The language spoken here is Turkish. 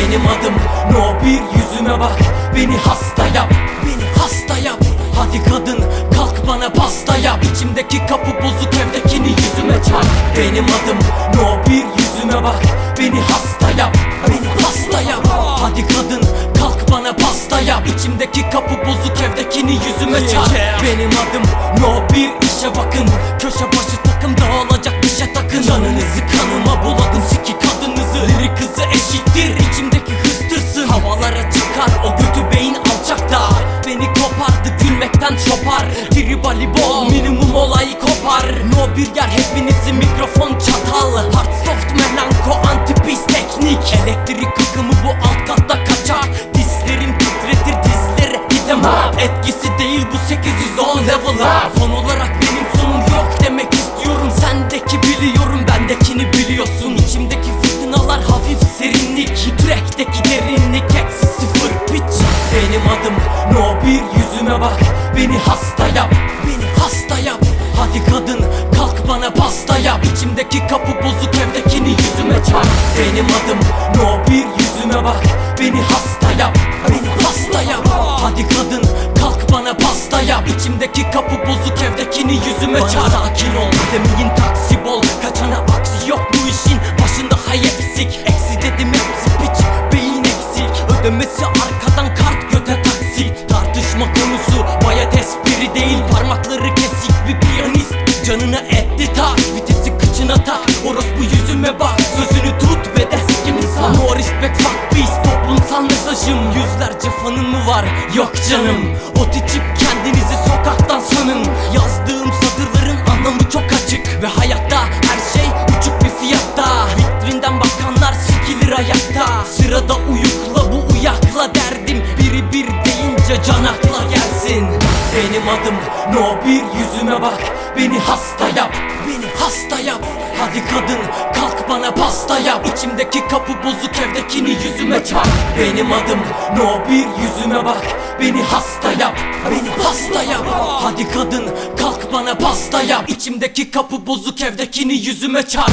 Benim adım No bir yüzüme bak. Beni hasta yap Beni hasta yap. Hadi kadın kalk bana pasta yap. İçimdeki kapı bozuk evdekini yüzüme çarp. Benim adım No bir yüzüme bak. Beni hasta yap Beni hasta yap. Hadi kadın kalk bana pasta yap. İçimdeki kapı bozuk evdekini yüzüme çarp. Benim adım No bir işe bakın. Köşe başı takım dağılacak dişe takın. Canınızı Tribali bol minimum olayı kopar. No bir yer hepinizin mikrofon çatal. Hard soft melanko antipis teknik. Elektrik akımı bu alt katta kaçar Dislerim titretir dizlere gidem Etkisi değil bu 810 level up. Son olarak benim sonum yok demek istiyorum. Sendeki biliyorum bendekini biliyorsun. İçimdeki fırtınalar hafif serinlik. Track'teki derinlik eksi sıfır pitch. Benim adım No bir yüzüme bak. Beni hasta yap İçimdeki kapı bozuk evdekini yüzüme çarp. Benim adım No bir yüzüme bak. Beni hasta yap Beni hasta yap. Hadi kadın kalk bana pasta yap. İçimdeki kapı bozuk evdekini yüzüme çarp. Sakin ol. Demeyin taksi bol Kaçana aksi yok bu işin Başında hay eksik. Eksi dedim hepsi piç Beyin eksik. Ödemesi arkadan kart göte taksit. Tartışma konusu bayat espri değil. Parmakları mesajım Yüzlerce fanın mı var? Yok canım. Ot içip kendinizi sokaktan sanın. Yazdığım satırların anlamı çok açık. Ve hayatta her şey uçuk bir fiyatta. Vitrinden bakanlar sikilir ayakta Sırada uyukla bu uyakla derdim. Biri bir deyince can akla gelsin. Benim adım No bir yüzüme bak. Beni hasta yap hasta yap. Hadi kadın kalk bana pasta yap. İçimdeki kapı bozuk evdekini yüzüme çarp. Benim adım No bir yüzüme bak. Beni hasta yap. Beni hasta yap. Hadi kadın kalk bana pasta yap. İçimdeki kapı bozuk evdekini yüzüme çarp